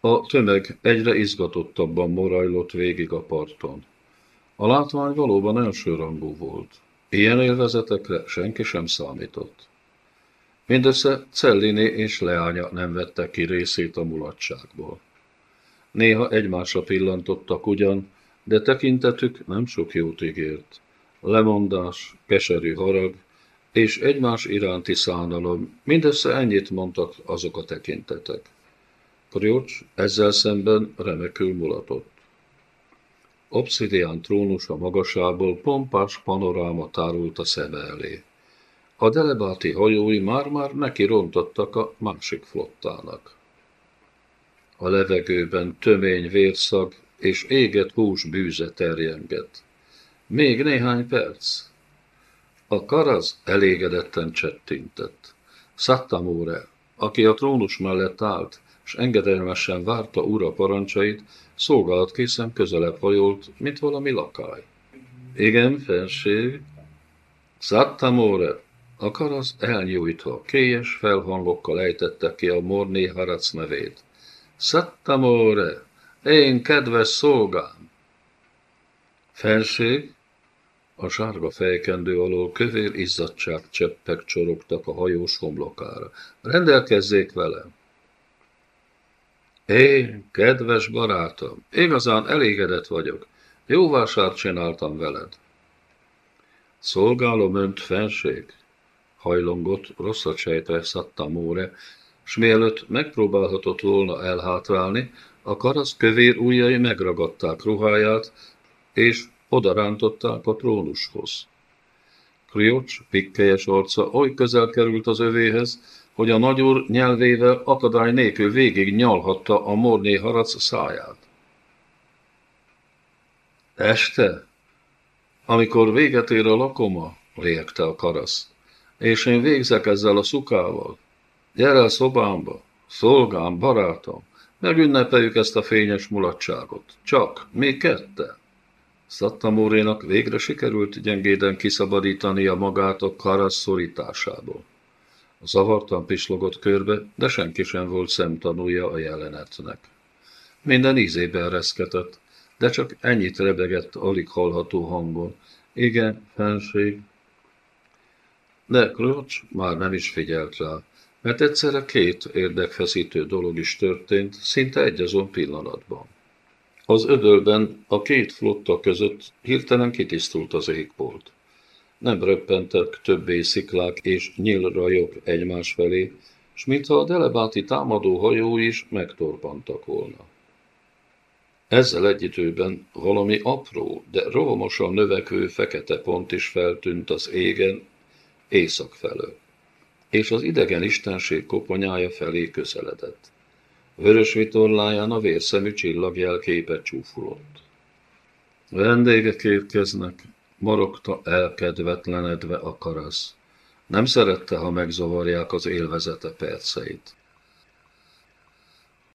A tömeg egyre izgatottabban morajlott végig a parton. A látvány valóban elsőrangú volt. Ilyen élvezetekre senki sem számított. Mindössze Cellini és leánya nem vette ki részét a mulatságból. Néha egymásra pillantottak ugyan, de tekintetük nem sok jót ígért. Lemondás, keserű harag és egymás iránti szánalom, mindössze ennyit mondtak azok a tekintetek. Kriocs ezzel szemben remekül mulatott. Obszidián trónusa magasából pompás panoráma tárult a szeme elé. A delebáti hajói már-már neki rontottak a másik flottának. A levegőben tömény vérszag és éget hús bűze terjengett. Még néhány perc. A karaz elégedetten csettintett. Szattamóre, aki a trónus mellett állt, és engedelmesen várta ura parancsait, készen közelebb hajolt, mint valami lakály. Igen, fenség. Szattamóre, a karasz elnyújtva, kélyes felhangokkal ejtette ki a Morné Harac nevét. Szattamóre, én kedves szolgám! Fenség, a sárga fejkendő alól kövér izzadság cseppek csorogtak a hajós homlokára. Rendelkezzék velem! Én, kedves barátom, igazán elégedett vagyok. Jó vásárt csináltam veled. Szolgálom önt, fenség, hajlongott, rosszat sejtve szatta Móre, s mielőtt megpróbálhatott volna elhátrálni, a karasz kövér ujjai megragadták ruháját, és odarántották a trónushoz. Kriocs, pikkelyes arca oly közel került az övéhez, hogy a nagyúr nyelvével akadály nélkül végig nyalhatta a morné harac száját. Este, amikor véget ér a lakoma, lélegte a karasz, és én végzek ezzel a szukával, gyere a szobámba, szolgám, barátom, megünnepeljük ezt a fényes mulatságot, csak mi ketten. Szattamórénak végre sikerült gyengéden kiszabadítania magát a karasz szorításából. A zavartan pislogott körbe, de senki sem volt szemtanúja a jelenetnek. Minden ízébe ereszkedett, de csak ennyit rebegett alig hallható hangon. Igen, fenség. De Klocs már nem is figyelt rá, mert egyszerre két érdekfeszítő dolog is történt, szinte egyazon pillanatban. Az ödölben a két flotta között hirtelen kitisztult az égbolt. Nem röppentek többé sziklák és nyílrajok egymás felé, s mintha a delebáti támadó hajó is megtorpantak volna. Ezzel egy időben valami apró, de rohamosan növekvő fekete pont is feltűnt az égen észak felől, és az idegen istenség koponyája felé közeledett. Vörös vitorláján a vérszemű csillagjel képet csúfolott. Vendégek érkeznek, Marogta elkedvetlenedve a karasz. Nem szerette, ha megzavarják az élvezete perceit.